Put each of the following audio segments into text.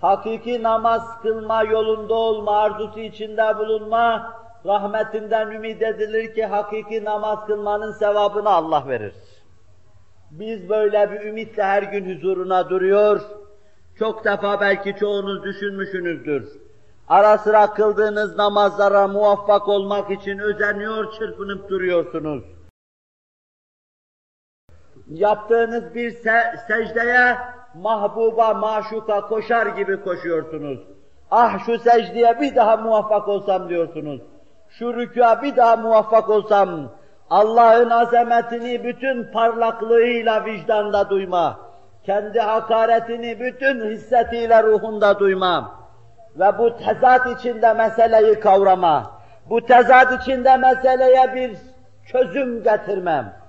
hakiki namaz kılma yolunda olma, arzusu içinde bulunma, rahmetinden ümit edilir ki hakiki namaz kılmanın sevabını Allah verir. Biz böyle bir ümitle her gün huzuruna duruyor, çok defa belki çoğunuz düşünmüşsünüzdür. Ara sıra kıldığınız namazlara muvaffak olmak için özeniyor, çırpınıp duruyorsunuz. Yaptığınız bir se secdeye mahbuba, maşuka koşar gibi koşuyorsunuz. Ah şu secdeye bir daha muvaffak olsam diyorsunuz. Şu rükûa bir daha muvaffak olsam, Allah'ın azametini bütün parlaklığıyla vicdanda duyma, kendi hakaretini bütün hissetiyle ruhunda duyma ve bu tezat içinde meseleyi kavrama, bu tezat içinde meseleye bir çözüm getirmem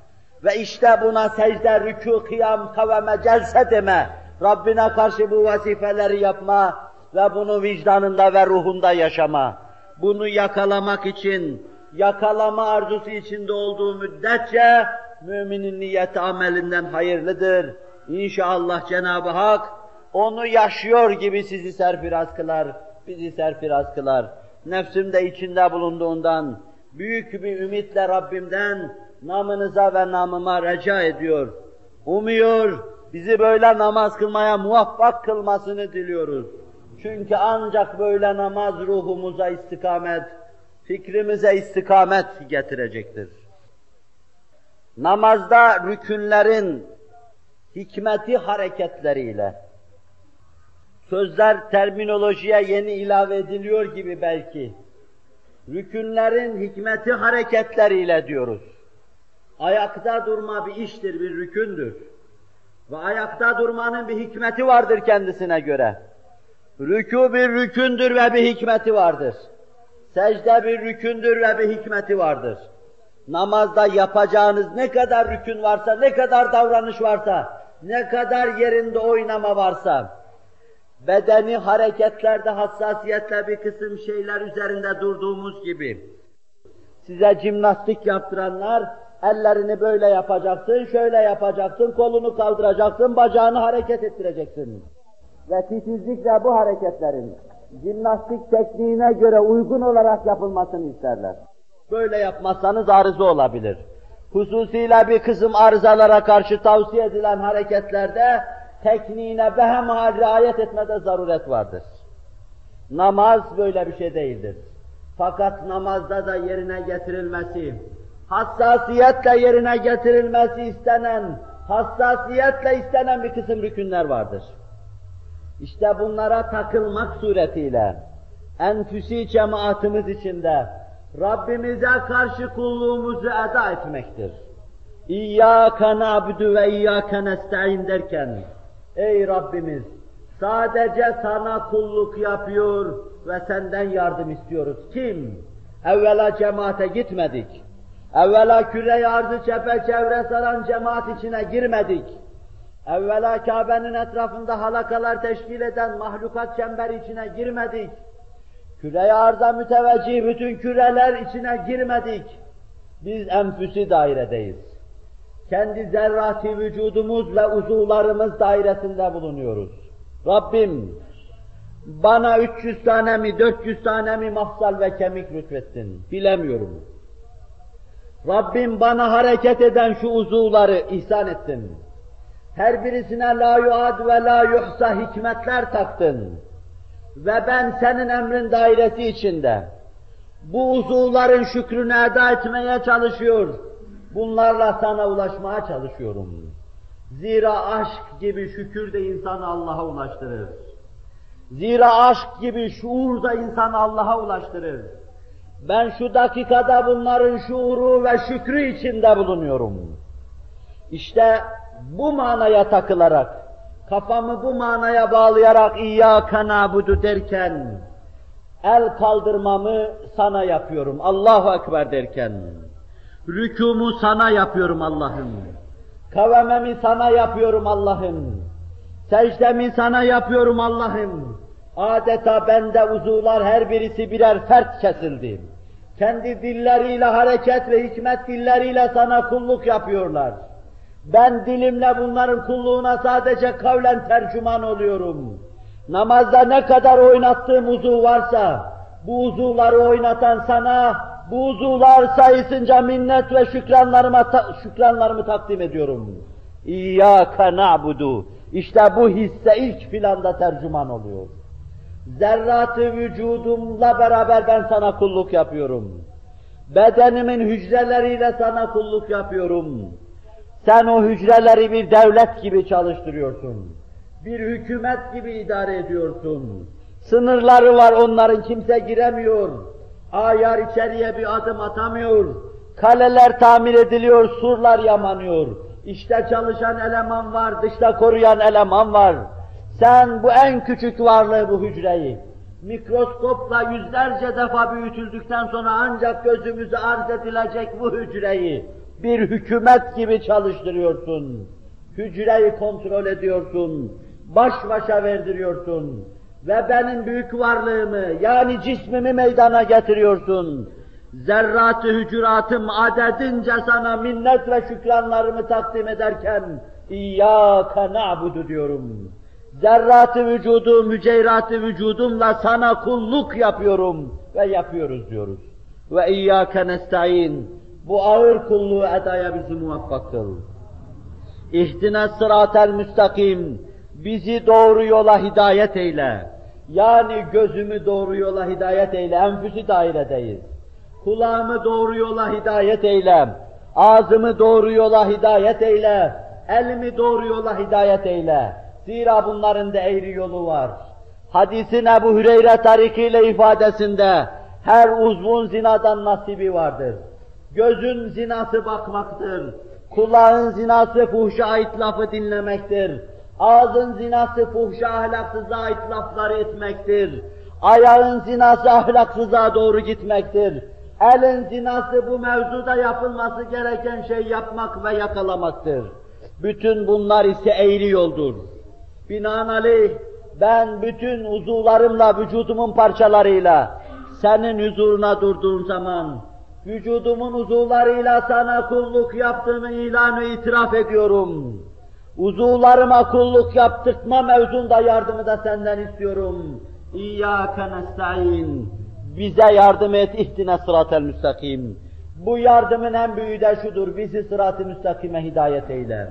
ve işte buna secde, rükû, kıyam, kavame, celse deme, Rabbine karşı bu vazifeleri yapma ve bunu vicdanında ve ruhunda yaşama. Bunu yakalamak için, yakalama arzusu içinde olduğu müddetçe müminin niyeti amelinden hayırlıdır. İnşallah Cenab-ı Hak onu yaşıyor gibi sizi serfiraz kılar, bizi serfiraz kılar. Nefsim de içinde bulunduğundan büyük bir ümitle Rabbimden namınıza ve namıma reca ediyor. Umuyor, bizi böyle namaz kılmaya muvaffak kılmasını diliyoruz. Çünkü ancak böyle namaz ruhumuza istikamet, fikrimize istikamet getirecektir. Namazda rükünlerin hikmeti hareketleriyle, sözler terminolojiye yeni ilave ediliyor gibi belki, rükünlerin hikmeti hareketleriyle diyoruz. Ayakta durma bir iştir, bir rükündür. Ve ayakta durmanın bir hikmeti vardır kendisine göre. Rükû bir rükündür ve bir hikmeti vardır. Secde bir rükündür ve bir hikmeti vardır. Namazda yapacağınız ne kadar rükün varsa, ne kadar davranış varsa, ne kadar yerinde oynama varsa, bedeni hareketlerde hassasiyetle bir kısım şeyler üzerinde durduğumuz gibi, size jimnastik yaptıranlar, ellerini böyle yapacaksın, şöyle yapacaksın, kolunu kaldıracaksın, bacağını hareket ettireceksin. Ve titizlikle bu hareketlerin jimnastik tekniğine göre uygun olarak yapılmasını isterler. Böyle yapmazsanız arıza olabilir. Hususiyle bir kısım arızalara karşı tavsiye edilen hareketlerde tekniğine behemhal riayet etmede zaruret vardır. Namaz böyle bir şey değildir. Fakat namazda da yerine getirilmesi, hassasiyetle yerine getirilmesi istenen, hassasiyetle istenen bir kısım rükünler vardır. İşte bunlara takılmak suretiyle enfüsi cemaatimiz içinde Rabbimize karşı kulluğumuzu eda etmektir. İyyâke na'budu ve iyyâke nesta'in derken Ey Rabbimiz sadece sana kulluk yapıyor ve senden yardım istiyoruz. Kim? Evvela cemaate gitmedik. Evvela küre arzı çepeçevre saran cemaat içine girmedik. Evvela Kabe'nin etrafında halakalar teşkil eden mahlukat çemberi içine girmedik. Küre arza müteveccih bütün küreler içine girmedik. Biz enfüsi dairedeyiz. Kendi zerrati vücudumuz ve uzuvlarımız dairesinde bulunuyoruz. Rabbim bana 300 tane mi 400 tane mi mafsal ve kemik lütfettin bilemiyorum. Rabbim bana hareket eden şu uzuvları ihsan ettin. Her birisine la yuad ve la yuhsa hikmetler taktın. Ve ben senin emrin dairesi içinde bu uzuvların şükrünü eda etmeye çalışıyor. Bunlarla sana ulaşmaya çalışıyorum. Zira aşk gibi şükür de insanı Allah'a ulaştırır. Zira aşk gibi şuur da insanı Allah'a ulaştırır. Ben şu dakikada bunların şuuru ve şükrü içinde bulunuyorum. İşte bu manaya takılarak, kafamı bu manaya bağlayarak İyyâke nâbudu derken, el kaldırmamı sana yapıyorum, Allahu Ekber derken, rükûmu sana yapıyorum Allah'ım, kavememi sana yapıyorum Allah'ım, secdemi sana yapıyorum Allah'ım, adeta bende uzuvlar her birisi birer fert kesildi. Kendi dilleriyle hareket ve hikmet dilleriyle sana kulluk yapıyorlar. Ben dilimle bunların kulluğuna sadece kavlen tercüman oluyorum. Namazda ne kadar oynattığım uzuv varsa, bu uzuvları oynatan sana, bu uzuvlar sayısınca minnet ve şükranlarıma ta şükranlarımı takdim ediyorum. İyyâke na'budu. İşte bu hisse ilk planda tercüman oluyor. Zerratı vücudumla beraber ben sana kulluk yapıyorum. Bedenimin hücreleriyle sana kulluk yapıyorum. Sen o hücreleri bir devlet gibi çalıştırıyorsun. Bir hükümet gibi idare ediyorsun. Sınırları var onların kimse giremiyor. Ayar içeriye bir adım atamıyor. Kaleler tamir ediliyor, surlar yamanıyor. İşte çalışan eleman var, dışta koruyan eleman var. Sen bu en küçük varlığı bu hücreyi, mikroskopla yüzlerce defa büyütüldükten sonra ancak gözümüze arz edilecek bu hücreyi bir hükümet gibi çalıştırıyorsun. Hücreyi kontrol ediyorsun, baş başa verdiriyorsun ve benim büyük varlığımı yani cismimi meydana getiriyorsun. Zerratı hücuratım adedince sana minnet ve şükranlarımı takdim ederken İyyâke na'budu diyorum. Zerratı vücudum, müceyratı vücudumla sana kulluk yapıyorum ve yapıyoruz diyoruz. Ve İyyâke nesta'in. Bu ağır kulluğu edaya bizi muvaffak kıl. İhdine sıratel müstakim. Bizi doğru yola hidayet eyle. Yani gözümü doğru yola hidayet eyle. Enfüsi dairedeyiz. Kulağımı doğru yola hidayet eyle. Ağzımı doğru yola hidayet eyle. Elimi doğru yola hidayet eyle. Zira bunların da eğri yolu var. Hadisin Ebu Hüreyre tarikiyle ifadesinde her uzvun zinadan nasibi vardır. Gözün zinası bakmaktır. Kulağın zinası fuhşa ait lafı dinlemektir. Ağzın zinası fuhşa ahlaksıza ait lafları etmektir. Ayağın zinası ahlaksıza doğru gitmektir. Elin zinası bu mevzuda yapılması gereken şey yapmak ve yakalamaktır. Bütün bunlar ise eğri yoldur. Binaenaleyh ben bütün uzuvlarımla, vücudumun parçalarıyla senin huzuruna durduğum zaman vücudumun uzuvlarıyla sana kulluk yaptığımı ilanı itiraf ediyorum. Uzuvlarıma kulluk yaptırtma mevzunda yardımı da senden istiyorum. İyyâke nesta'in. Bize yardım et, ihtine sıratel müstakim. Bu yardımın en büyüğü de şudur, bizi sırat-ı müstakime hidayet eyle.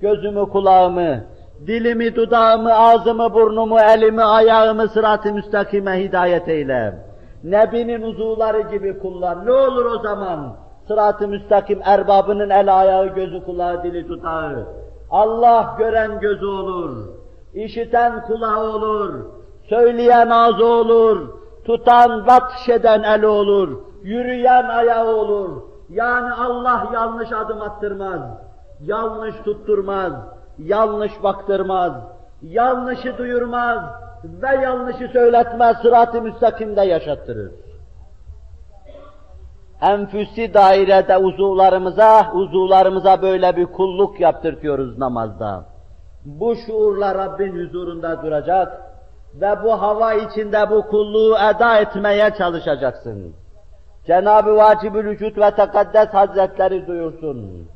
Gözümü, kulağımı, dilimi, dudağımı, ağzımı, burnumu, elimi, ayağımı sırat-ı müstakime hidayet eyle. Nebinin uzuvları gibi kullan. Ne olur o zaman? Sırat-ı müstakim erbabının el ayağı, gözü, kulağı, dili, dudağı. Allah gören gözü olur. işiten kulağı olur. Söyleyen ağzı olur. Tutan, batşeden eli olur. Yürüyen ayağı olur. Yani Allah yanlış adım attırmaz. Yanlış tutturmaz. Yanlış baktırmaz. Yanlışı duyurmaz ve yanlışı söyletmez, sırat-ı müstakimde yaşattırır. Enfüsi dairede uzuvlarımıza, uzuvlarımıza böyle bir kulluk yaptırtıyoruz namazda. Bu şuurla Rabbin huzurunda duracak ve bu hava içinde bu kulluğu eda etmeye çalışacaksın. Cenab-ı Vacib-ül Vücut ve Tekaddes Hazretleri duyursun.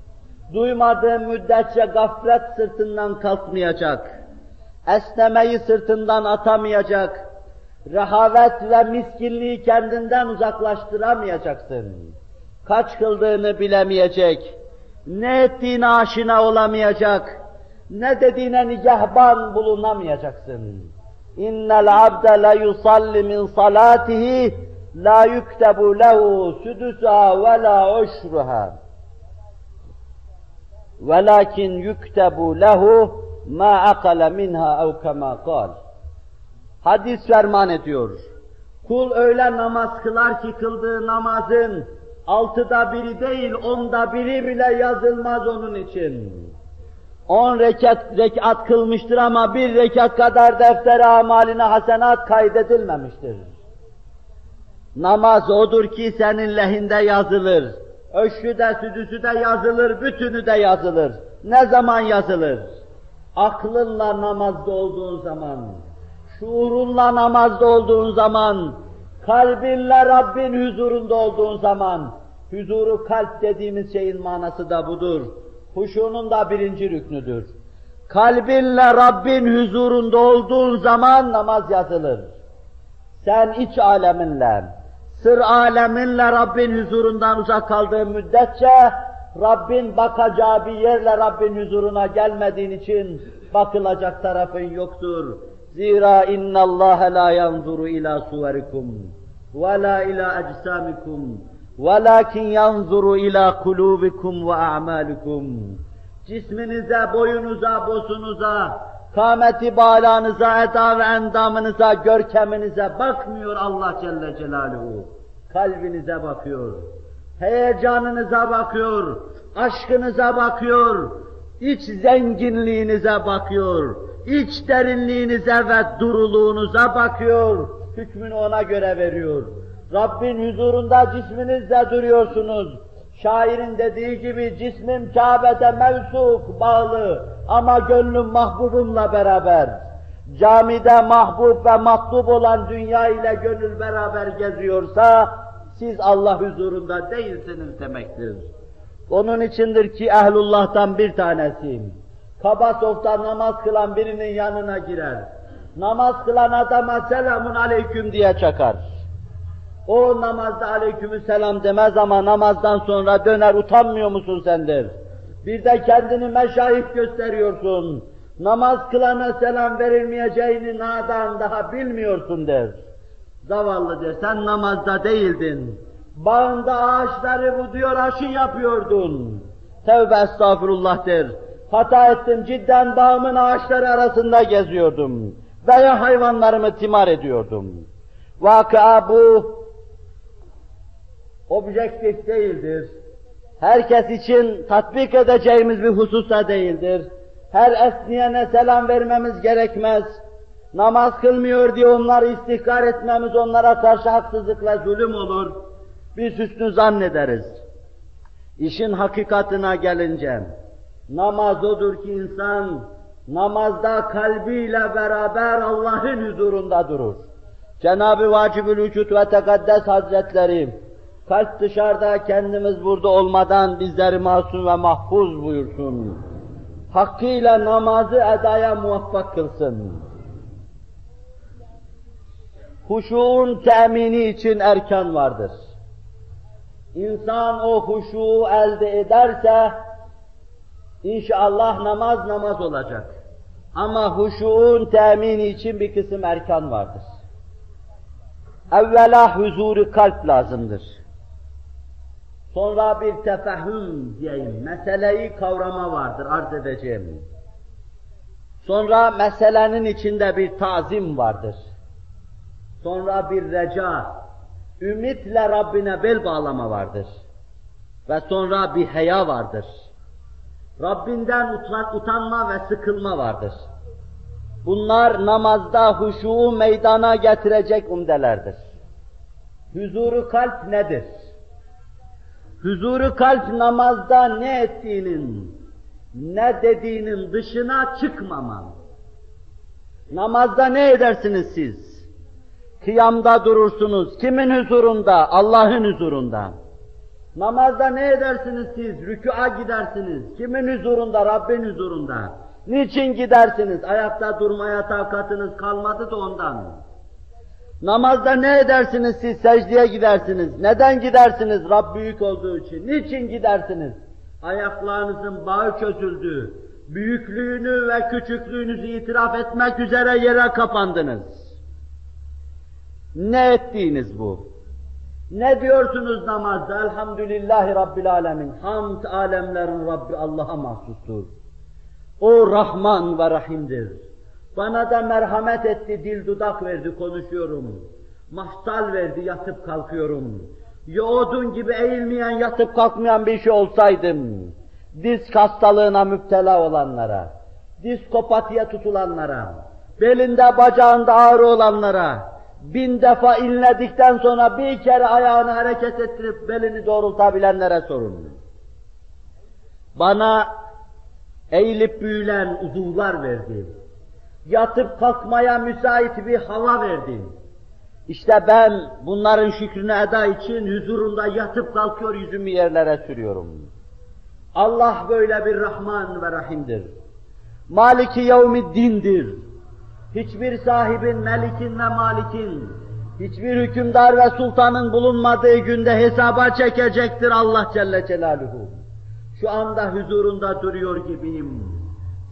Duymadığın müddetçe gaflet sırtından kalkmayacak esnemeyi sırtından atamayacak, rehavet ve miskinliği kendinden uzaklaştıramayacaksın. Kaç kıldığını bilemeyecek, ne ettiğine aşina olamayacak, ne dediğine nigahban bulunamayacaksın. İnnel abde la yusalli min salatihi la yuktebu lehu sudusa ve la ushruha. Velakin yuktebu lehu ma akala minha ev kema kal. Hadis ferman ediyor. Kul öyle namaz kılar ki kıldığı namazın altıda biri değil, onda biri bile yazılmaz onun için. On rekat, rekat kılmıştır ama bir rekat kadar defter amaline hasenat kaydedilmemiştir. Namaz odur ki senin lehinde yazılır. Öşrü de, südüsü de yazılır, bütünü de yazılır. Ne zaman yazılır? aklınla namazda olduğun zaman, şuurunla namazda olduğun zaman, kalbinle Rabbin huzurunda olduğun zaman, huzuru kalp dediğimiz şeyin manası da budur. Huşunun da birinci rüknüdür. Kalbinle Rabbin huzurunda olduğun zaman namaz yazılır. Sen iç aleminle, sır aleminle Rabbin huzurundan uzak kaldığın müddetçe, Rabbin bakacağı bir yerle Rabbin huzuruna gelmediğin için bakılacak tarafın yoktur. Zira inna Allah la yanzuru ila suverikum ve la ila ecsamikum velakin yanzuru ila kulubikum ve a'malikum. Cisminize, boyunuza, bosunuza, kâmeti balanıza, eda ve endamınıza, görkeminize bakmıyor Allah Celle Celaluhu. Kalbinize bakıyor. Heyecanınıza bakıyor. Aşkınıza bakıyor. iç zenginliğinize bakıyor. iç derinliğinize ve duruluğunuza bakıyor. Hükmünü ona göre veriyor. Rabbin huzurunda cisminizle duruyorsunuz. Şairin dediği gibi cismim Kabe'de mevsuk, bağlı ama gönlüm mahbubumla beraber. Camide mahbub ve matlub olan dünya ile gönül beraber geziyorsa, siz Allah huzurunda değilsiniz demektir. Onun içindir ki ehlullah'tan bir tanesiyim. Kaba softa namaz kılan birinin yanına girer. Namaz kılan adama selamun aleyküm diye çakar. O namazda aleykümü selam demez ama namazdan sonra döner utanmıyor musun sen der. Bir de kendini meşayih gösteriyorsun. Namaz kılana selam verilmeyeceğini nadan daha bilmiyorsun der. Zavallı der, sen namazda değildin. Bağında ağaçları bu diyor aşı yapıyordun. Tevbe estağfurullah der. Hata ettim cidden bağımın ağaçları arasında geziyordum. Veya hayvanlarımı timar ediyordum. Vakıa bu objektif değildir. Herkes için tatbik edeceğimiz bir husus da değildir. Her esniyene selam vermemiz gerekmez. Namaz kılmıyor diye onları istihkar etmemiz onlara karşı haksızlık ve zulüm olur. Biz hüsnü zannederiz. İşin hakikatine gelince, namaz odur ki insan, namazda kalbiyle beraber Allah'ın huzurunda durur. Cenab-ı Vacibül Vücut ve Tekaddes Hazretleri, kalp dışarıda kendimiz burada olmadan bizleri masum ve mahfuz buyursun. Hakkıyla namazı edaya muvaffak kılsın. Huşuğun temini için erken vardır. İnsan o huşuğu elde ederse, inşallah namaz namaz olacak. Ama huşuğun temini için bir kısım erkan vardır. Evvela huzuru kalp lazımdır. Sonra bir tefehüm diyeyim, meseleyi kavrama vardır, arz edeceğim. Sonra meselenin içinde bir tazim vardır. Sonra bir reca, ümitle Rabbine bel bağlama vardır. Ve sonra bir heya vardır. Rabbinden utanma ve sıkılma vardır. Bunlar namazda huşuğu meydana getirecek umdelerdir. Huzuru kalp nedir? Huzuru kalp namazda ne ettiğinin, ne dediğinin dışına çıkmaman. Namazda ne edersiniz siz? Kıyamda durursunuz. Kimin huzurunda? Allah'ın huzurunda. Namazda ne edersiniz siz? Rükûa gidersiniz. Kimin huzurunda? Rabbin huzurunda. Niçin gidersiniz? Ayakta durmaya takatınız kalmadı da ondan. Namazda ne edersiniz siz? Secdeye gidersiniz. Neden gidersiniz? Rab büyük olduğu için. Niçin gidersiniz? Ayaklarınızın bağı çözüldü. Büyüklüğünü ve küçüklüğünüzü itiraf etmek üzere yere kapandınız. Ne ettiğiniz bu? Ne diyorsunuz namazda? Elhamdülillahi Rabbil Alemin. Hamd alemlerin Rabbi Allah'a mahsustur. O Rahman ve Rahim'dir. Bana da merhamet etti, dil dudak verdi, konuşuyorum. Mahtal verdi, yatıp kalkıyorum. Yoğudun gibi eğilmeyen, yatıp kalkmayan bir şey olsaydım, diz hastalığına müptela olanlara, diskopatiye tutulanlara, belinde bacağında ağrı olanlara, bin defa inledikten sonra bir kere ayağını hareket ettirip belini doğrultabilenlere sorun. Bana eğilip büyülen uzuvlar verdi. Yatıp kalkmaya müsait bir hava verdi. İşte ben bunların şükrünü eda için huzurunda yatıp kalkıyor yüzümü yerlere sürüyorum. Allah böyle bir Rahman ve Rahim'dir. Maliki yevmiddindir. Hiçbir sahibin, melikin ve malikin, hiçbir hükümdar ve sultanın bulunmadığı günde hesaba çekecektir Allah Celle Celaluhu. Şu anda huzurunda duruyor gibiyim.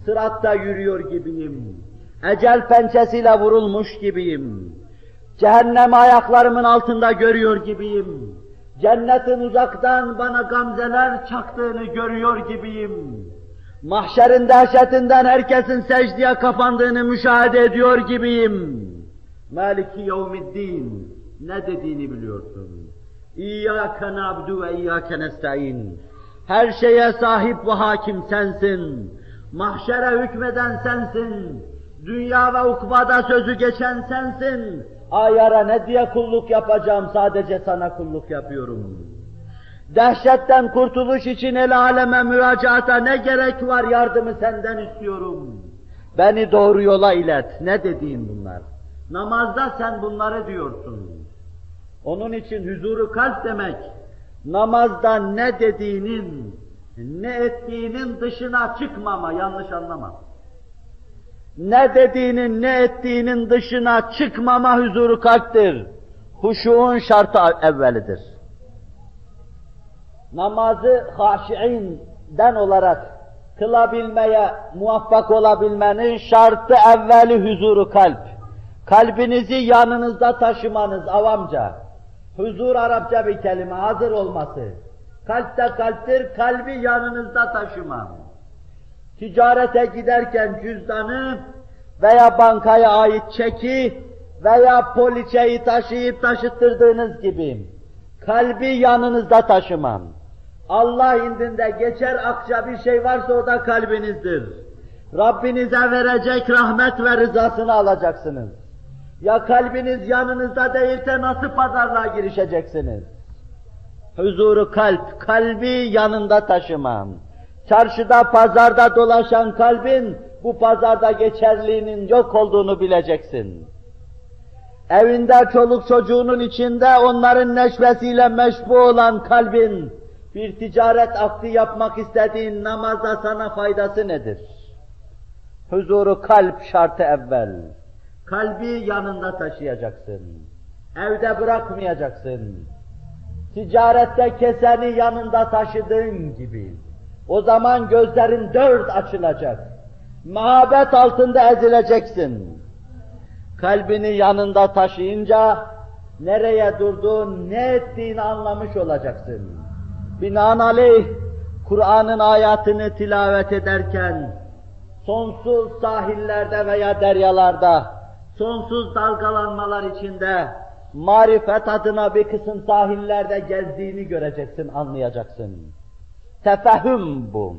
Sıratta yürüyor gibiyim. Ecel pençesiyle vurulmuş gibiyim. Cehennemi ayaklarımın altında görüyor gibiyim. Cennetin uzaktan bana gamzeler çaktığını görüyor gibiyim. Mahşerin dehşetinden herkesin secdeye kapandığını müşahede ediyor gibiyim. Maliki yevmiddin. Ne dediğini biliyorsun. İyyâke nabdu ve iyyâke nesta'in. Her şeye sahip ve hakim sensin. Mahşere hükmeden sensin. Dünya ve ukbada sözü geçen sensin. Ayara ne diye kulluk yapacağım, sadece sana kulluk yapıyorum. Dehşetten kurtuluş için el aleme müracaata ne gerek var, yardımı senden istiyorum. Beni doğru yola ilet. Ne dediğin bunlar? Namazda sen bunları diyorsun. Onun için huzuru kalp demek, namazda ne dediğinin, ne ettiğinin dışına çıkmama, yanlış anlama. Ne dediğinin, ne ettiğinin dışına çıkmama huzuru kalptir. Huşuğun şartı evvelidir. Namazı haşiinden olarak kılabilmeye, muvaffak olabilmenin şartı evveli huzuru kalp. Kalbinizi yanınızda taşımanız avamca. Huzur Arapça bir kelime, hazır olması. Kalpte kalptir, kalbi yanınızda taşıman. Ticarete giderken cüzdanı veya bankaya ait çeki veya poliçeyi taşıyıp taşıttırdığınız gibi kalbi yanınızda taşıman. Allah indinde geçer akça bir şey varsa o da kalbinizdir. Rabbinize verecek rahmet ve rızasını alacaksınız. Ya kalbiniz yanınızda değilse nasıl pazarlığa girişeceksiniz? Huzuru kalp, kalbi yanında taşıman. Çarşıda, pazarda dolaşan kalbin, bu pazarda geçerliğinin yok olduğunu bileceksin. Evinde çoluk çocuğunun içinde onların neşvesiyle meşbu olan kalbin, bir ticaret akti yapmak istediğin namazda sana faydası nedir? Huzuru kalp şartı evvel. Kalbi yanında taşıyacaksın. Evde bırakmayacaksın. Ticarette keseni yanında taşıdığın gibi. O zaman gözlerin dört açılacak. Mahabet altında ezileceksin. Kalbini yanında taşıyınca nereye durduğun, ne ettiğini anlamış olacaksın. Binaenaleyh Kur'an'ın ayatını tilavet ederken sonsuz sahillerde veya deryalarda sonsuz dalgalanmalar içinde marifet adına bir kısım sahillerde gezdiğini göreceksin, anlayacaksın. Tefehüm bu.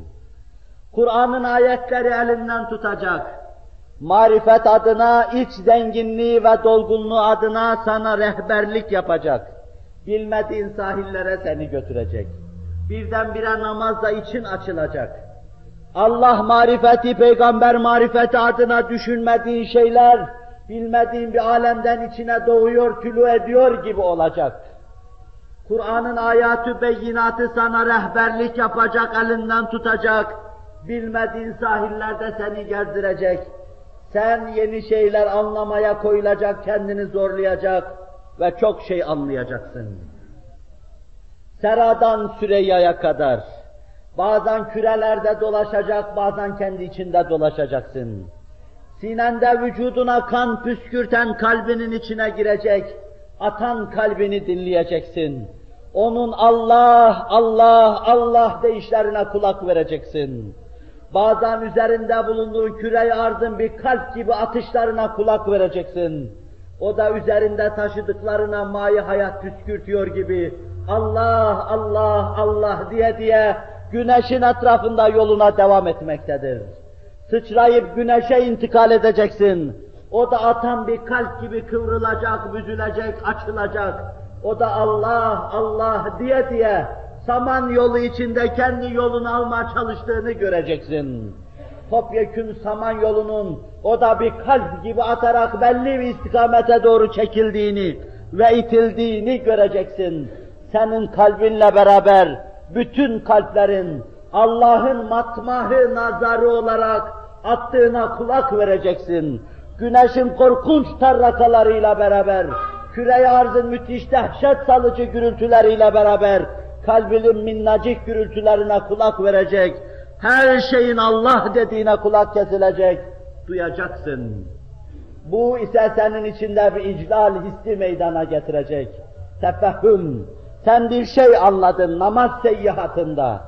Kur'an'ın ayetleri elinden tutacak. Marifet adına, iç zenginliği ve dolgunluğu adına sana rehberlik yapacak. Bilmediğin sahillere seni götürecek. Birdenbire namazda için açılacak. Allah marifeti, peygamber marifeti adına düşünmediğin şeyler, bilmediğin bir alemden içine doğuyor, tülü ediyor gibi olacak. Kur'an'ın ayatı beyinatı sana rehberlik yapacak, elinden tutacak, bilmediğin sahillerde seni gezdirecek. Sen yeni şeyler anlamaya koyulacak, kendini zorlayacak ve çok şey anlayacaksın. Seradan Süreyya'ya kadar, bazen kürelerde dolaşacak, bazen kendi içinde dolaşacaksın. Sinende vücuduna kan püskürten kalbinin içine girecek, atan kalbini dinleyeceksin. Onun Allah, Allah, Allah deyişlerine kulak vereceksin. Bazen üzerinde bulunduğu küre arzın bir kalp gibi atışlarına kulak vereceksin. O da üzerinde taşıdıklarına mayı hayat püskürtüyor gibi Allah, Allah, Allah diye diye güneşin etrafında yoluna devam etmektedir. Sıçrayıp güneşe intikal edeceksin. O da atan bir kalp gibi kıvrılacak, büzülecek, açılacak. O da Allah, Allah diye diye saman yolu içinde kendi yolunu almaya çalıştığını göreceksin. Topyekün saman yolunun o da bir kalp gibi atarak belli bir istikamete doğru çekildiğini ve itildiğini göreceksin. Senin kalbinle beraber bütün kalplerin Allah'ın matmahı nazarı olarak attığına kulak vereceksin. Güneşin korkunç tarrakalarıyla beraber, küre arzın müthiş dehşet salıcı gürültüleriyle beraber, kalbinin minnacık gürültülerine kulak verecek, her şeyin Allah dediğine kulak kesilecek, duyacaksın. Bu ise senin içinde bir iclal hissi meydana getirecek. Tefehüm, sen bir şey anladın namaz seyyihatında.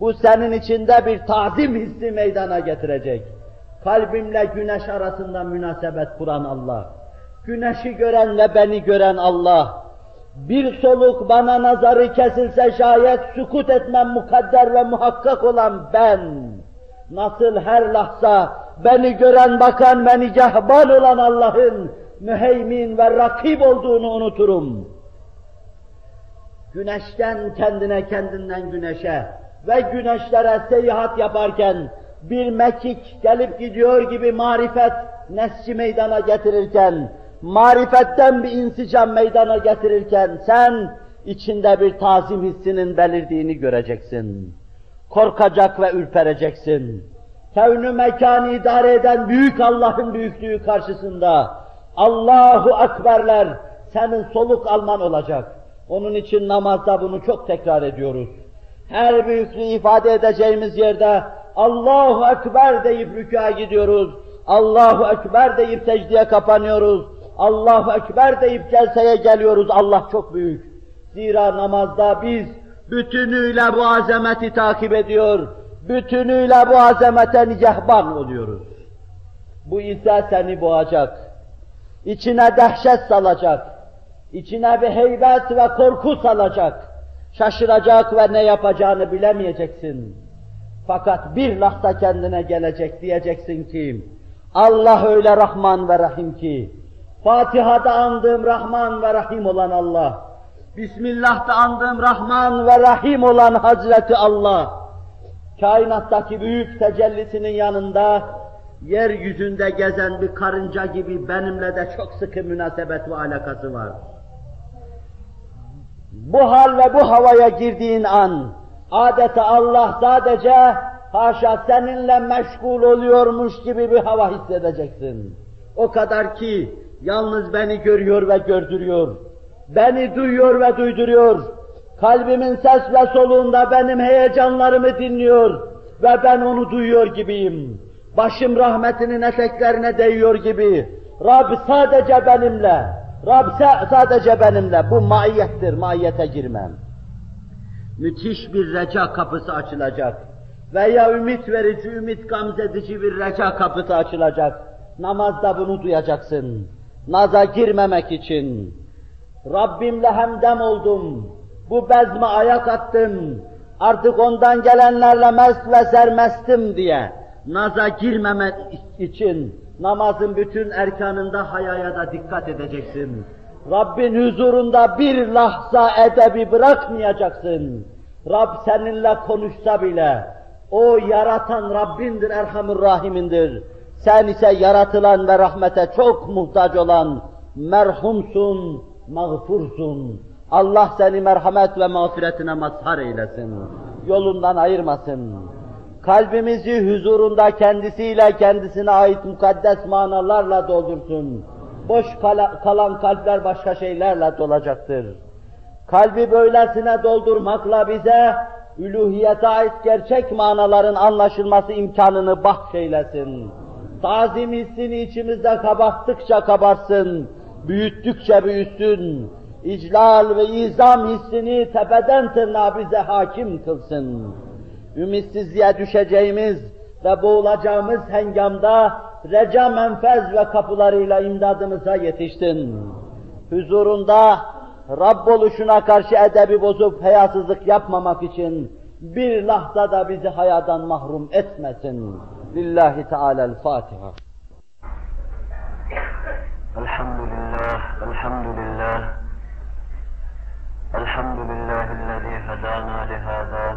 Bu senin içinde bir tazim hissi meydana getirecek. Kalbimle güneş arasında münasebet kuran Allah. Güneşi gören ve beni gören Allah. Bir soluk bana nazarı kesilse şayet sukut etmem mukadder ve muhakkak olan ben. Nasıl her lahza beni gören bakan ve nigahban olan Allah'ın müheymin ve rakip olduğunu unuturum. Güneşten kendine kendinden güneşe ve güneşlere seyahat yaparken bir mekik gelip gidiyor gibi marifet nesci meydana getirirken, marifetten bir insicam meydana getirirken sen içinde bir tazim hissinin belirdiğini göreceksin. Korkacak ve ürpereceksin. Kevnü mekanı idare eden büyük Allah'ın büyüklüğü karşısında Allahu Ekberler senin soluk alman olacak. Onun için namazda bunu çok tekrar ediyoruz. Her büyüklüğü ifade edeceğimiz yerde Allahu Ekber deyip rükûa gidiyoruz. Allahu Ekber deyip secdeye kapanıyoruz. Allahu Ekber deyip celseye geliyoruz. Allah çok büyük. Zira namazda biz bütünüyle bu azameti takip ediyor. Bütünüyle bu azamete nigahban oluyoruz. Bu ise seni boğacak. İçine dehşet salacak. İçine bir heybet ve korku salacak. Şaşıracak ve ne yapacağını bilemeyeceksin. Fakat bir lahza kendine gelecek diyeceksin ki, Allah öyle Rahman ve Rahim ki, Fatiha'da andığım Rahman ve Rahim olan Allah, Bismillah'ta andığım Rahman ve Rahim olan Hazreti Allah, kainattaki büyük tecellisinin yanında, yeryüzünde gezen bir karınca gibi benimle de çok sıkı münasebet ve alakası var. Bu hal ve bu havaya girdiğin an, adeta Allah sadece haşa seninle meşgul oluyormuş gibi bir hava hissedeceksin. O kadar ki yalnız beni görüyor ve gördürüyor. Beni duyuyor ve duyduruyor. Kalbimin ses ve soluğunda benim heyecanlarımı dinliyor ve ben onu duyuyor gibiyim. Başım rahmetinin eteklerine değiyor gibi. Rab sadece benimle, Rab sadece benimle. Bu maiyettir, maiyete girmem. Müthiş bir reca kapısı açılacak. Veya ümit verici, ümit gamzedici bir reca kapısı açılacak. Namazda bunu duyacaksın. Naza girmemek için. Rabbimle hemdem oldum. Bu bezme ayak attım. Artık ondan gelenlerle mest ve sermestim diye. Naza girmemek için namazın bütün erkanında hayaya da dikkat edeceksin. Rabbin huzurunda bir lahza edebi bırakmayacaksın. Rab seninle konuşsa bile, o yaratan Rabbindir, Erhamur Rahim'indir. Sen ise yaratılan ve rahmete çok muhtaç olan merhumsun, mağfursun. Allah seni merhamet ve mağfiretine mazhar eylesin. Yolundan ayırmasın. Kalbimizi huzurunda kendisiyle kendisine ait mukaddes manalarla doldursun. Boş kalan kalpler başka şeylerle dolacaktır. Kalbi böylesine doldurmakla bize üluhiyete ait gerçek manaların anlaşılması imkanını bahşeylesin. Tazim hissini içimizde kabarttıkça kabarsın, büyüttükçe büyüsün. İclal ve izam hissini tepeden tırnağa bize hakim kılsın. Ümitsizliğe düşeceğimiz ve boğulacağımız hengamda reca menfez ve kapılarıyla imdadımıza yetiştin. Huzurunda Rabb oluşuna karşı edebi bozup hayasızlık yapmamak için bir lahza da bizi hayadan mahrum etmesin. Lillahi Teala'l-Fatiha. Elhamdülillah, elhamdülillah. Elhamdülillahillezî hedâna lihâzâ.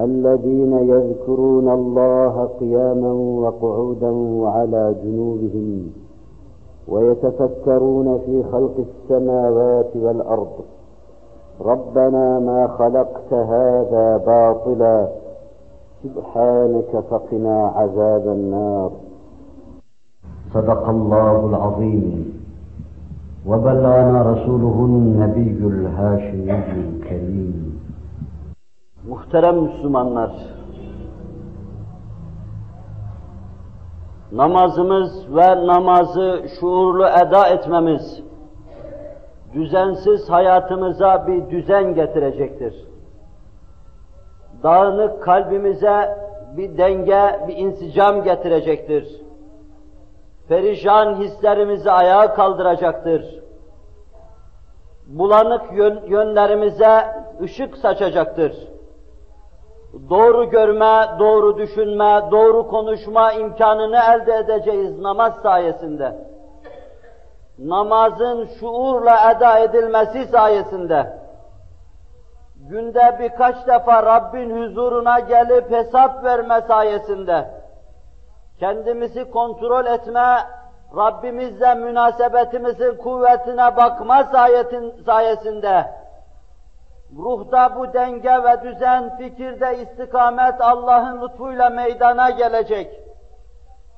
الذين يذكرون الله قياما وقعودا وعلى جنوبهم ويتفكرون في خلق السماوات والأرض. ربنا ما خلقت هذا باطلا سبحانك فقنا عذاب النار. صدق الله العظيم. وبلغنا رسوله النبي الهاشمي الكريم. Muhterem Müslümanlar, namazımız ve namazı şuurlu eda etmemiz, düzensiz hayatımıza bir düzen getirecektir. Dağınık kalbimize bir denge, bir insicam getirecektir. Perişan hislerimizi ayağa kaldıracaktır. Bulanık yönlerimize ışık saçacaktır doğru görme, doğru düşünme, doğru konuşma imkanını elde edeceğiz namaz sayesinde. Namazın şuurla eda edilmesi sayesinde. Günde birkaç defa Rabbin huzuruna gelip hesap verme sayesinde. Kendimizi kontrol etme, Rabbimizle münasebetimizin kuvvetine bakma sayesinde Ruhta bu denge ve düzen, fikirde istikamet Allah'ın lütfuyla meydana gelecek.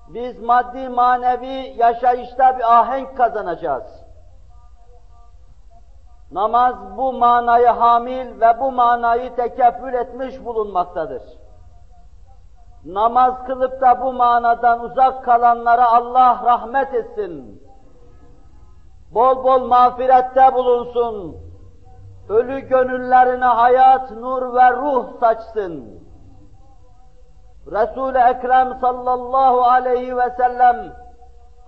Biz maddi manevi yaşayışta bir ahenk kazanacağız. Namaz bu manayı hamil ve bu manayı tekeffül etmiş bulunmaktadır. Namaz kılıp da bu manadan uzak kalanlara Allah rahmet etsin. Bol bol mağfirette bulunsun ölü gönüllerine hayat, nur ve ruh saçsın. Resul-i Ekrem sallallahu aleyhi ve sellem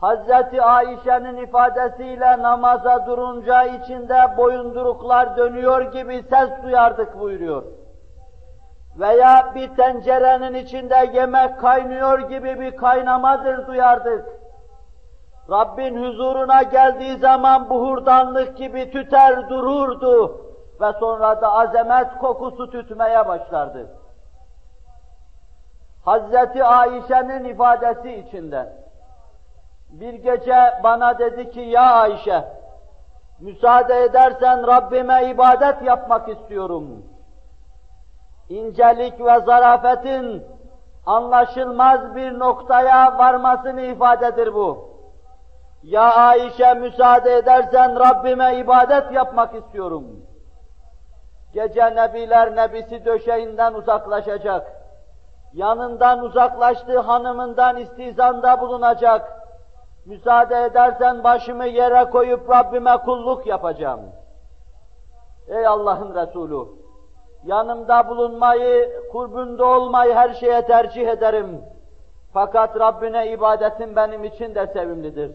Hazreti Ayşe'nin ifadesiyle namaza durunca içinde boyunduruklar dönüyor gibi ses duyardık buyuruyor. Veya bir tencerenin içinde yemek kaynıyor gibi bir kaynamadır duyardık. Rabbin huzuruna geldiği zaman buhurdanlık gibi tüter dururdu ve sonra da azamet kokusu tütmeye başlardı. Hazreti Ayşe'nin ifadesi içinde bir gece bana dedi ki ya Ayşe müsaade edersen Rabbime ibadet yapmak istiyorum. İncelik ve zarafetin anlaşılmaz bir noktaya varmasını ifadedir bu. Ya Ayşe müsaade edersen Rabbime ibadet yapmak istiyorum. Gece nebiler nebisi döşeğinden uzaklaşacak. Yanından uzaklaştığı hanımından istizanda bulunacak. Müsaade edersen başımı yere koyup Rabbime kulluk yapacağım. Ey Allah'ın Resulü! Yanımda bulunmayı, kurbunda olmayı her şeye tercih ederim. Fakat Rabbine ibadetin benim için de sevimlidir.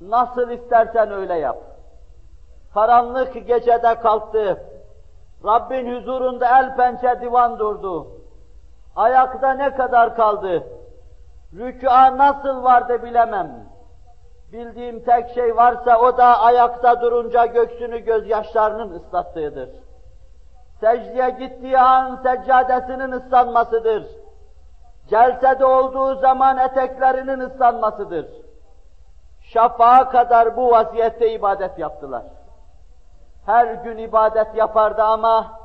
Nasıl istersen öyle yap. Karanlık gecede kalktı, Rabbin huzurunda el pençe divan durdu. Ayakta ne kadar kaldı? Rükûa nasıl vardı bilemem. Bildiğim tek şey varsa o da ayakta durunca göksünü gözyaşlarının ıslattığıdır. Secdeye gittiği an seccadesinin ıslanmasıdır. Celsede olduğu zaman eteklerinin ıslanmasıdır. Şafağa kadar bu vaziyette ibadet yaptılar. Her gün ibadet yapardı ama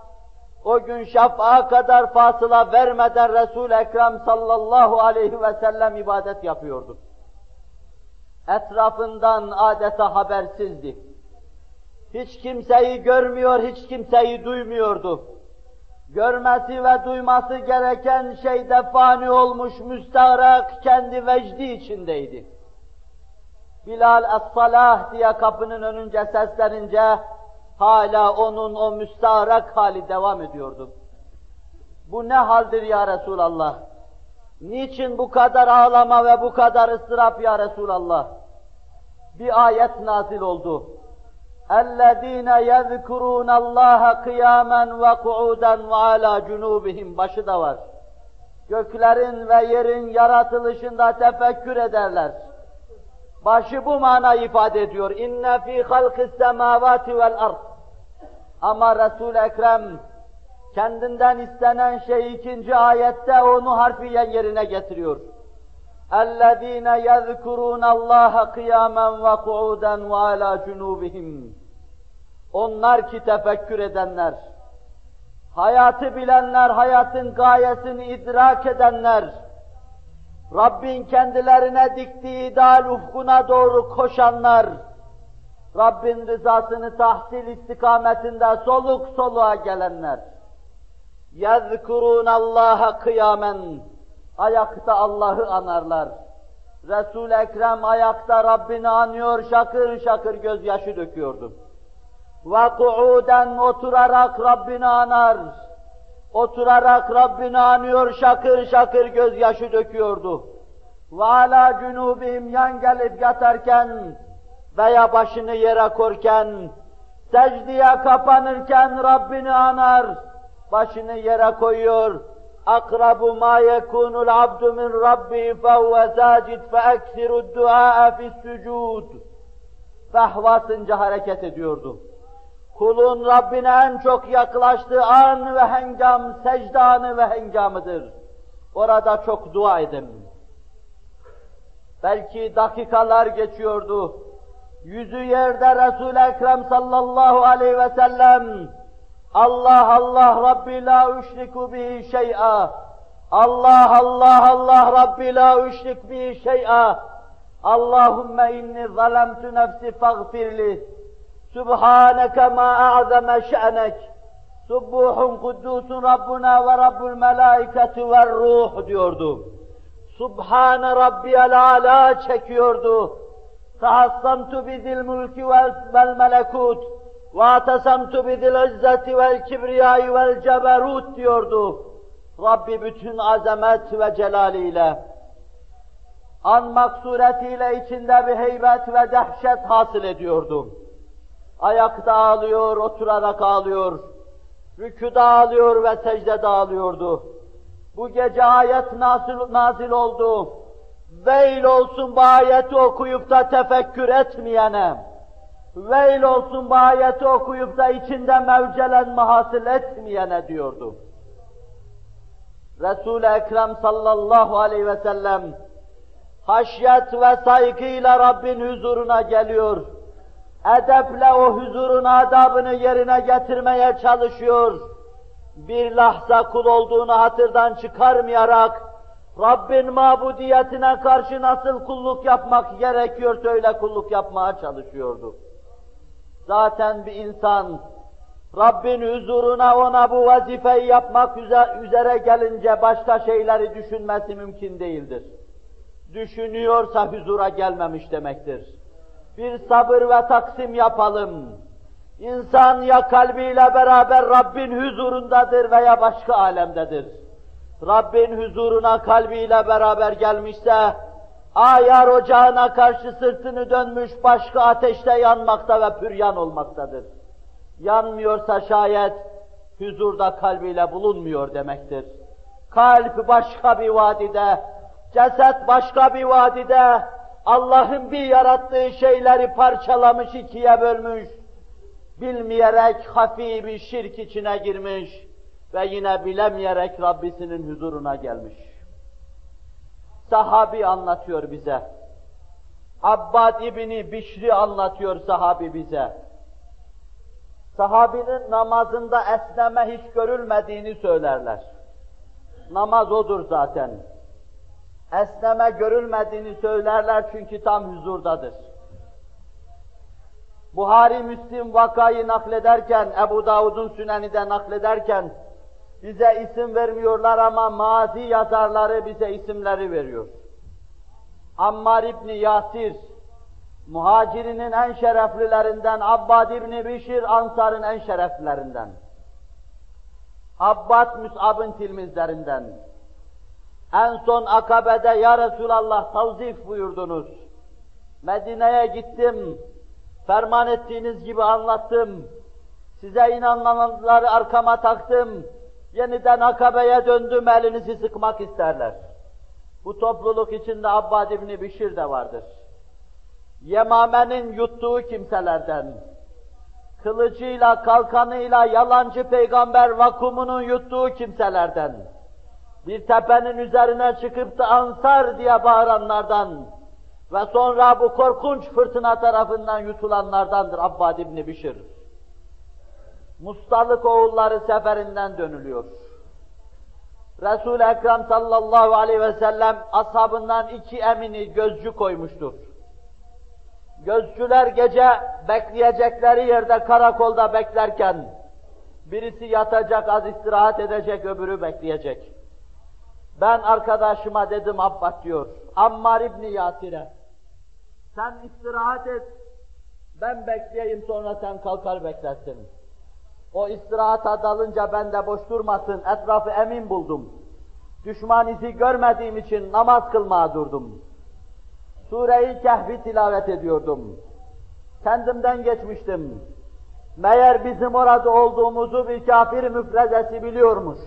o gün şaf'a kadar fasıla vermeden Resul-i Ekrem sallallahu aleyhi ve sellem ibadet yapıyordu. Etrafından adeta habersizdi. Hiç kimseyi görmüyor, hiç kimseyi duymuyordu. Görmesi ve duyması gereken şeyde fani olmuş, müstarak, kendi vecdi içindeydi. Bilal es-salah diye kapının önünce seslenince, hala onun o müstarak hali devam ediyordu. Bu ne haldir ya Resulallah? Niçin bu kadar ağlama ve bu kadar ıstırap ya Resulallah? Bir ayet nazil oldu. اَلَّذ۪ينَ يَذْكُرُونَ اللّٰهَ قِيَامًا وَقُعُودًا وَعَلَى جُنُوبِهِمْ Başı da var. Göklerin ve yerin yaratılışında tefekkür ederler. Başı bu mana ifade ediyor. İnne fi halqis semavati vel ard. Ama Resul Ekrem kendinden istenen şey ikinci ayette onu harfiyen yerine getiriyor. اَلَّذ۪ينَ يَذْكُرُونَ اللّٰهَ قِيَامًا وَقُعُودًا وَعَلَى جُنُوبِهِمْ Onlar ki tefekkür edenler, hayatı bilenler, hayatın gayesini idrak edenler, Rabbin kendilerine diktiği ideal ufkuna doğru koşanlar, Rabbin rızasını tahsil istikametinde soluk soluğa gelenler, يَذْكُرُونَ اللّٰهَ قِيَامًا Ayakta Allah'ı anarlar. Resul-i Ekrem ayakta Rabbini anıyor, şakır şakır gözyaşı döküyordu. وَقُعُودًا oturarak Rabbini anar. Oturarak Rabbini anıyor, şakır şakır gözyaşı döküyordu. وَعَلَى cunubihim yan gelip yatarken veya başını yere korken, secdeye kapanırken Rabbini anar, başını yere koyuyor. Akrabu ma yekunul abdu min rabbi fevve sacid feeksiru du'a fis sucud. Fehvasınca hareket ediyordu. Kulun Rabbine en çok yaklaştığı an ve hengam, secde anı ve hengamıdır. Orada çok dua edin. Belki dakikalar geçiyordu, Yüzü yerde Resul-i Ekrem sallallahu aleyhi ve sellem Allah Allah Rabbi la üşriku bihi şey'a. Allah Allah Allah Rabbi la üşrik bihi şey'a. Allahümme inni zalemtu nefsi faghfirli. Subhaneke ma a'zeme şe'nek. Subbuhun kuddusun Rabbuna ve Rabbul melaiketi ve ruh diyordu. Subhane Rabbiyel ala çekiyordu. Tahassamtu bizil mulki vel melekut. وَاَتَسَمْتُ بِذِ الْعِزَّةِ وَالْكِبْرِيَاءِ وَالْجَبَرُوتِ diyordu. Rabbi bütün azamet ve celaliyle, anmak suretiyle içinde bir heybet ve dehşet hasıl ediyordu. Ayakta ağlıyor, oturarak ağlıyor, rüküde ağlıyor ve secdede ağlıyordu. Bu gece ayet nazil, nazil oldu. Veil olsun bu ayeti okuyup da tefekkür etmeyene. Veil olsun bu ayeti okuyup da içinde mevcelenme hasıl etmeyene diyordu. Resul-i Ekrem sallallahu aleyhi ve sellem haşyet ve saygıyla Rabbin huzuruna geliyor. Edeple o huzurun adabını yerine getirmeye çalışıyor. Bir lahza kul olduğunu hatırdan çıkarmayarak Rabbin mabudiyetine karşı nasıl kulluk yapmak gerekiyor öyle kulluk yapmaya çalışıyordu. Zaten bir insan Rabbin huzuruna ona bu vazifeyi yapmak üzere gelince başka şeyleri düşünmesi mümkün değildir. Düşünüyorsa huzura gelmemiş demektir. Bir sabır ve taksim yapalım. İnsan ya kalbiyle beraber Rabbin huzurundadır veya başka alemdedir. Rabbin huzuruna kalbiyle beraber gelmişse, ayar ocağına karşı sırtını dönmüş başka ateşte yanmakta ve püryan olmaktadır. Yanmıyorsa şayet huzurda kalbiyle bulunmuyor demektir. Kalp başka bir vadide, ceset başka bir vadide, Allah'ın bir yarattığı şeyleri parçalamış ikiye bölmüş, bilmeyerek hafi bir şirk içine girmiş ve yine bilemeyerek Rabbisinin huzuruna gelmiş. Sahabi anlatıyor bize. Abbad İbni Bişri anlatıyor sahabi bize. sahabinin namazında esneme hiç görülmediğini söylerler. Namaz odur zaten. Esneme görülmediğini söylerler çünkü tam huzurdadır. Buhari Müslim vakayı naklederken, Ebu Davud'un süneninde naklederken, bize isim vermiyorlar ama mazi yazarları bize isimleri veriyor. Ammar İbni Yasir, muhacirinin en şereflilerinden, Abbad İbni Bişir, Ansar'ın en şereflilerinden. Abbad Müs'ab'ın tilmizlerinden. En son Akabe'de ya Resulallah tavzif buyurdunuz. Medine'ye gittim, ferman ettiğiniz gibi anlattım. Size inananları arkama taktım. Yeniden Akabe'ye döndüm, elinizi sıkmak isterler. Bu topluluk içinde Abbad İbni Bişir de vardır. Yemame'nin yuttuğu kimselerden, kılıcıyla, kalkanıyla yalancı peygamber vakumunun yuttuğu kimselerden, bir tepenin üzerine çıkıp da ansar diye bağıranlardan ve sonra bu korkunç fırtına tarafından yutulanlardandır Abbad İbni Bişir. Mustalık oğulları seferinden dönülüyor. Resul-i Ekrem sallallahu aleyhi ve sellem ashabından iki emini gözcü koymuştur. Gözcüler gece bekleyecekleri yerde karakolda beklerken birisi yatacak, az istirahat edecek, öbürü bekleyecek. Ben arkadaşıma dedim Abbas diyor, Ammar İbni Yasir'e, sen istirahat et, ben bekleyeyim sonra sen kalkar beklersin. O istirahata dalınca ben de boş durmasın, etrafı emin buldum. Düşman izi görmediğim için namaz kılmaya durdum. Sure-i Kehf'i tilavet ediyordum. Kendimden geçmiştim. Meğer bizim orada olduğumuzu bir kafir müfrezesi biliyormuş.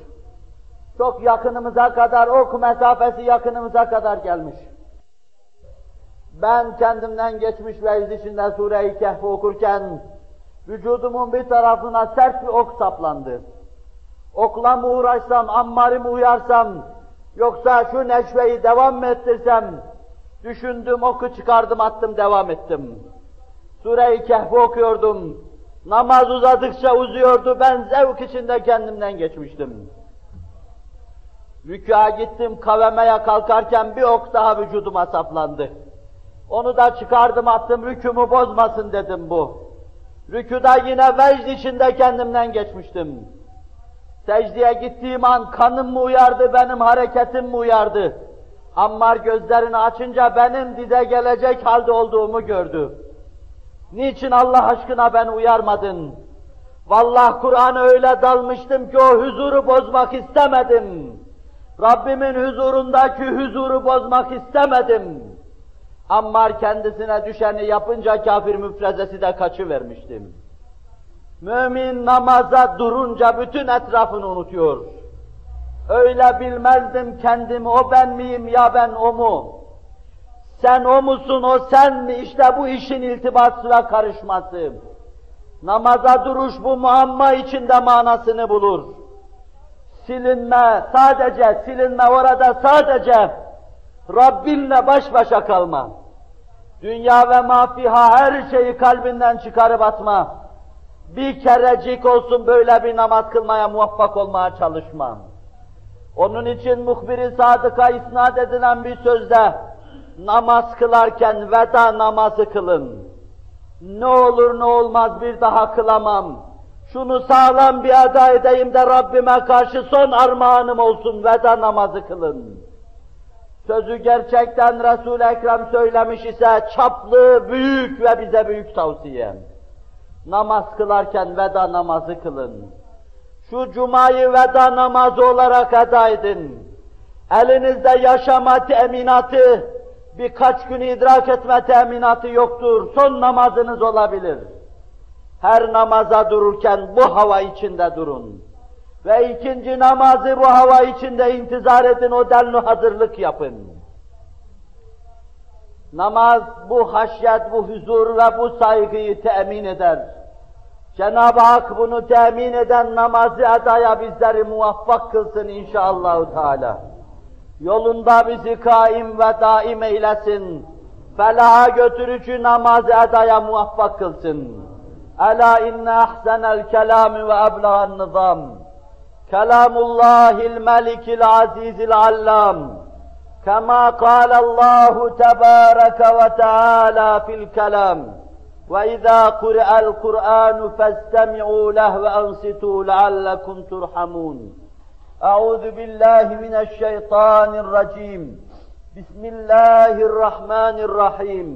Çok yakınımıza kadar, ok mesafesi yakınımıza kadar gelmiş. Ben kendimden geçmiş ve iz içinde Sure-i Kehf okurken, vücudumun bir tarafına sert bir ok saplandı. Okla mı uğraşsam, ammarı mı uyarsam, yoksa şu neşveyi devam mı ettirsem, düşündüm, oku çıkardım, attım, devam ettim. Sure-i Kehf'i okuyordum. Namaz uzadıkça uzuyordu, ben zevk içinde kendimden geçmiştim. Rükûa gittim, kavemeye kalkarken bir ok daha vücuduma saplandı. Onu da çıkardım, attım, rükümü bozmasın dedim bu. Rüküda yine vecd içinde kendimden geçmiştim. Secdeye gittiğim an kanım mı uyardı, benim hareketim mi uyardı? Ammar gözlerini açınca benim dize gelecek halde olduğumu gördü. Niçin Allah aşkına ben uyarmadın? Vallahi Kur'an'a öyle dalmıştım ki o huzuru bozmak istemedim. Rabbimin huzurundaki huzuru bozmak istemedim. Ammar kendisine düşeni yapınca kafir müfrezesi de kaçıvermiştim. Mümin namaza durunca bütün etrafını unutuyor. Öyle bilmezdim kendimi, o ben miyim ya ben o mu? Sen o musun, o sen mi? İşte bu işin iltibatı ve karışması. Namaza duruş bu muamma içinde manasını bulur. Silinme, sadece silinme orada sadece Rabbinle baş başa kalma. Dünya ve mafiha her şeyi kalbinden çıkarıp atma. Bir kerecik olsun böyle bir namaz kılmaya muvaffak olmaya çalışmam. Onun için muhbiri sadıka isnat edilen bir sözde namaz kılarken veda namazı kılın. Ne olur ne olmaz bir daha kılamam. Şunu sağlam bir ada edeyim de Rabbime karşı son armağanım olsun veda namazı kılın. Sözü gerçekten Resul-i Ekrem söylemiş ise çaplı, büyük ve bize büyük tavsiye. Namaz kılarken veda namazı kılın. Şu cumayı veda namazı olarak eda edin. Elinizde yaşama teminatı, birkaç gün idrak etme teminatı yoktur. Son namazınız olabilir. Her namaza dururken bu hava içinde durun. Ve ikinci namazı bu hava içinde intizar edin, o denli hazırlık yapın. Namaz bu haşyet, bu huzur ve bu saygıyı temin eder. Cenab-ı Hak bunu temin eden namazı edaya bizleri muvaffak kılsın inşallah. Teala. Yolunda bizi kaim ve daim eylesin. Felaha götürücü namazı edaya muvaffak kılsın. Ela inne ahsenel kelami ve eblahan nizam. كلام الله الملك العزيز العلام كما قال الله تبارك وتعالى في الكلام وإذا قرأ القرآن فاستمعوا له وأنصتوا لعلكم ترحمون. أعوذ بالله من الشيطان الرجيم. بسم الله الرحمن الرحيم.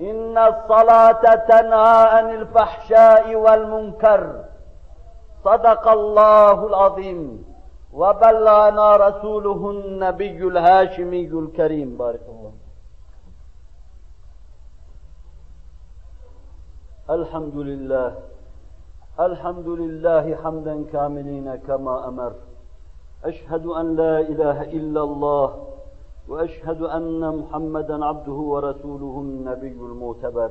إن الصلاة تنهى عن الفحشاء والمنكر. صدق الله العظيم وبلغنا رسوله النبي الهاشمي الكريم. بارك الله الحمد لله. الحمد لله حمدا كاملين كما أمر. أشهد أن لا إله إلا الله وأشهد أن محمدا عبده ورسوله النبي المعتبر.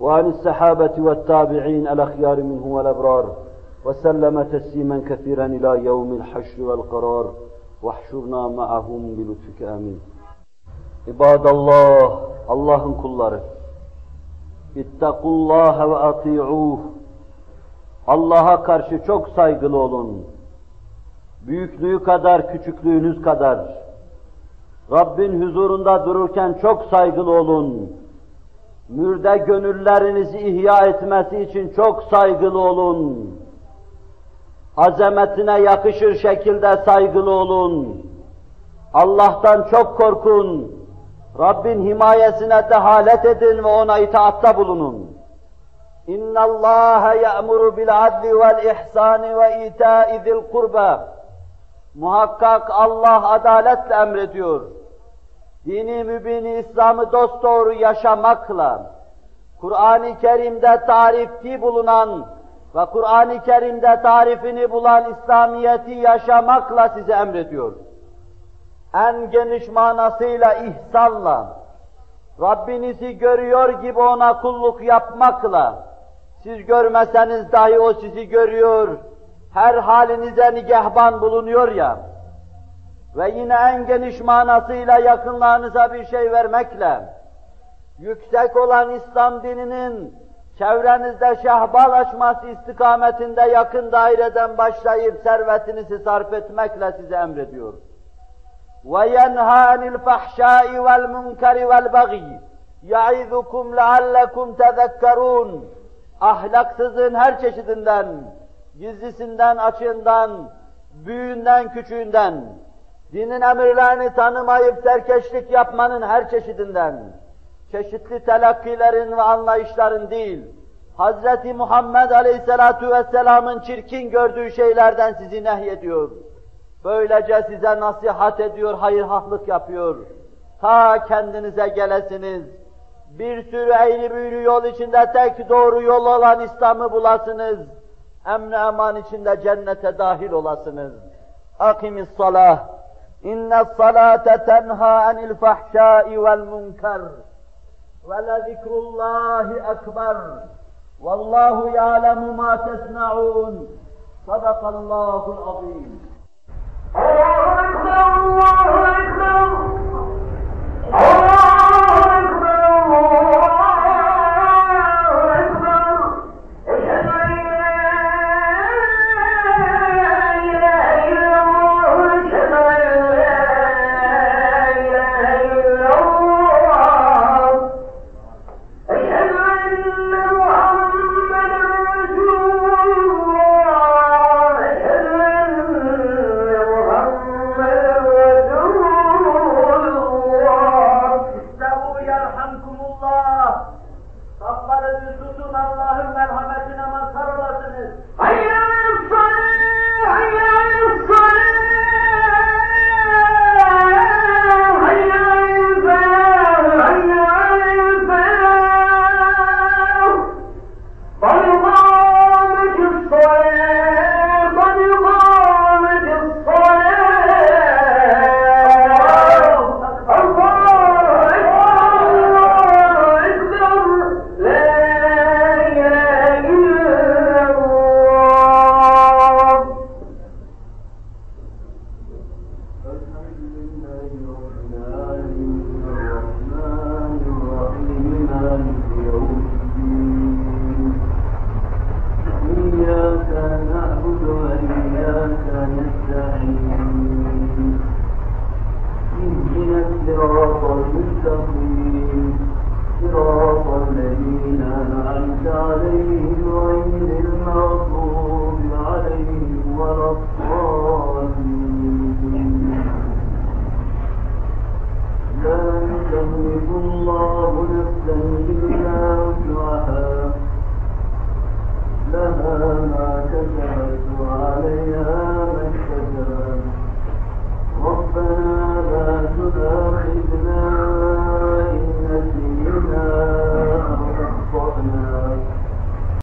وعن السحابة والتابعين الأخيار منه والأبرار وسلم تسليما كثيرا إلى يوم الحشر والقرار واحشرنا معهم بلطفك آمين İbadallah, Allah'ın kulları. İttakullaha ve ati'uh. Allah'a karşı çok saygılı olun. Büyüklüğü kadar, küçüklüğünüz kadar. Rabbin huzurunda dururken çok saygılı olun. Mürde gönüllerinizi ihya etmesi için çok saygılı olun. Azametine yakışır şekilde saygılı olun. Allah'tan çok korkun. Rabbin himayesine dehalet edin ve ona itaatta bulunun. İnna Allah ya'muru bil adli vel ihsani ve ita'i zil kurba. Muhakkak Allah adaletle emrediyor. Dini mübini İslam'ı dosdoğru yaşamakla, Kur'an-ı Kerim'de tarifti bulunan ve Kur'an-ı Kerim'de tarifini bulan İslamiyeti yaşamakla size emrediyor. En geniş manasıyla ihsanla, Rabbinizi görüyor gibi ona kulluk yapmakla, siz görmeseniz dahi o sizi görüyor, her halinize nigehban bulunuyor ya, ve yine en geniş manasıyla yakınlarınıza bir şey vermekle, yüksek olan İslam dininin çevrenizde şehbal açması istikametinde yakın daireden başlayıp servetinizi sarf etmekle size emrediyor. وينهى عن الفحشاء والمنكر والبغي يعظكم لعلكم تذكرون ahlaksızın her çeşidinden, gizlisinden, açığından, büyüğünden, küçüğünden, dinin emirlerini tanımayıp terkeşlik yapmanın her çeşidinden, çeşitli telakkilerin ve anlayışların değil, Hz. Muhammed Aleyhisselatu Vesselam'ın çirkin gördüğü şeylerden sizi nehyediyor. Böylece size nasihat ediyor, hayırhahlık yapıyor. Ta kendinize gelesiniz. Bir sürü eğri büğrü yol içinde tek doğru yol olan İslam'ı bulasınız. Emni eman içinde cennete dahil olasınız. Akimis salah. إن الصلاة تنهى عن الفحشاء والمنكر ولذكر الله أكبر والله يعلم ما تصنعون. صدق الله العظيم. الله أكبر الله أكبر.